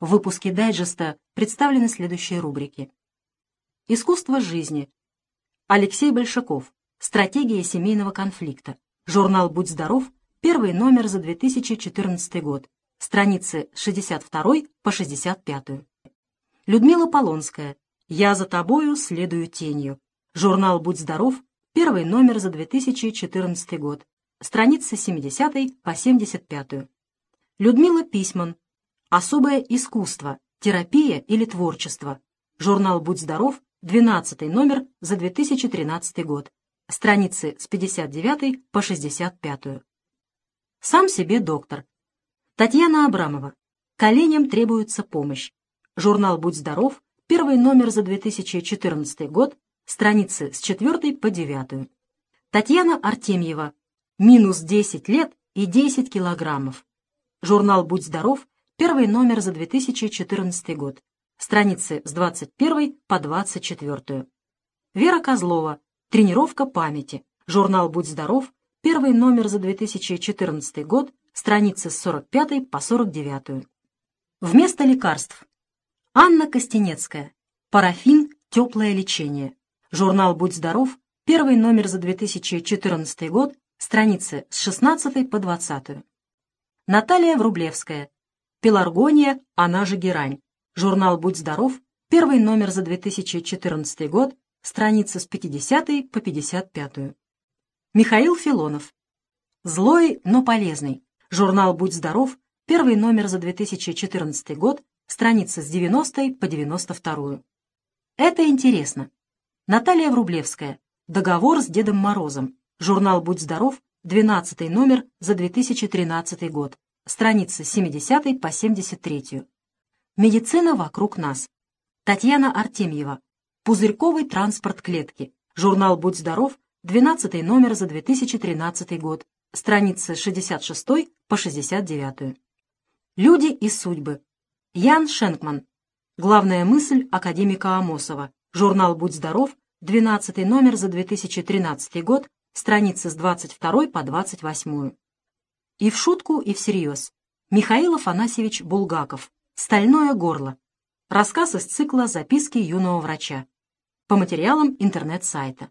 В выпуске дайджеста представлены следующие рубрики. Искусство жизни. Алексей Большаков. Стратегия семейного конфликта. Журнал «Будь здоров», первый номер за 2014 год. Страницы с 62 по 65. Людмила Полонская. «Я за тобою следую тенью». Журнал «Будь здоров», первый номер за 2014 год. Страницы с 70 по 75. Людмила Письман. «Особое искусство. Терапия или творчество». Журнал «Будь здоров», 12 номер за 2013 год. Страницы с 59 по 65. Сам себе доктор. Татьяна Абрамова. Коленям требуется помощь. Журнал «Будь здоров», первый номер за 2014 год, страницы с 4 по 9. Татьяна Артемьева. Минус 10 лет и 10 килограммов. Журнал «Будь здоров», первый номер за 2014 год, страницы с 21 по 24. Вера Козлова. Тренировка памяти. Журнал «Будь здоров», первый номер за 2014 год, страницы с 45 по 49. Вместо лекарств. Анна Костенецкая. Парафин. Теплое лечение. Журнал «Будь здоров», первый номер за 2014 год, страницы с 16 по 20. Наталья Врублевская. Пеларгония, она же герань. Журнал «Будь здоров», первый номер за 2014 год, страницы с 50 по 55. Михаил Филонов. Злой, но полезный. Журнал «Будь здоров», первый номер за 2014 год, страницы с 90 по 92. Это интересно. Наталья Врублевская. Договор с Дедом Морозом. Журнал «Будь здоров», 12 номер за 2013 год. Страницы с 70 по 73. Медицина вокруг нас. Татьяна Артемьева. Пузырьковый транспорт клетки. Журнал «Будь здоров», 12 номер за 2013 год. Страницы с 66 по 69. Люди и судьбы. Ян Шенкман. Главная мысль академика Амосова. Журнал «Будь здоров», 12 номер за 2013 год, страницы с 22 по 28. И в шутку, и всерьез. Михаил Афанасьевич Булгаков. «Стальное горло». Рассказ из цикла «Записки юного врача». По материалам интернет-сайта.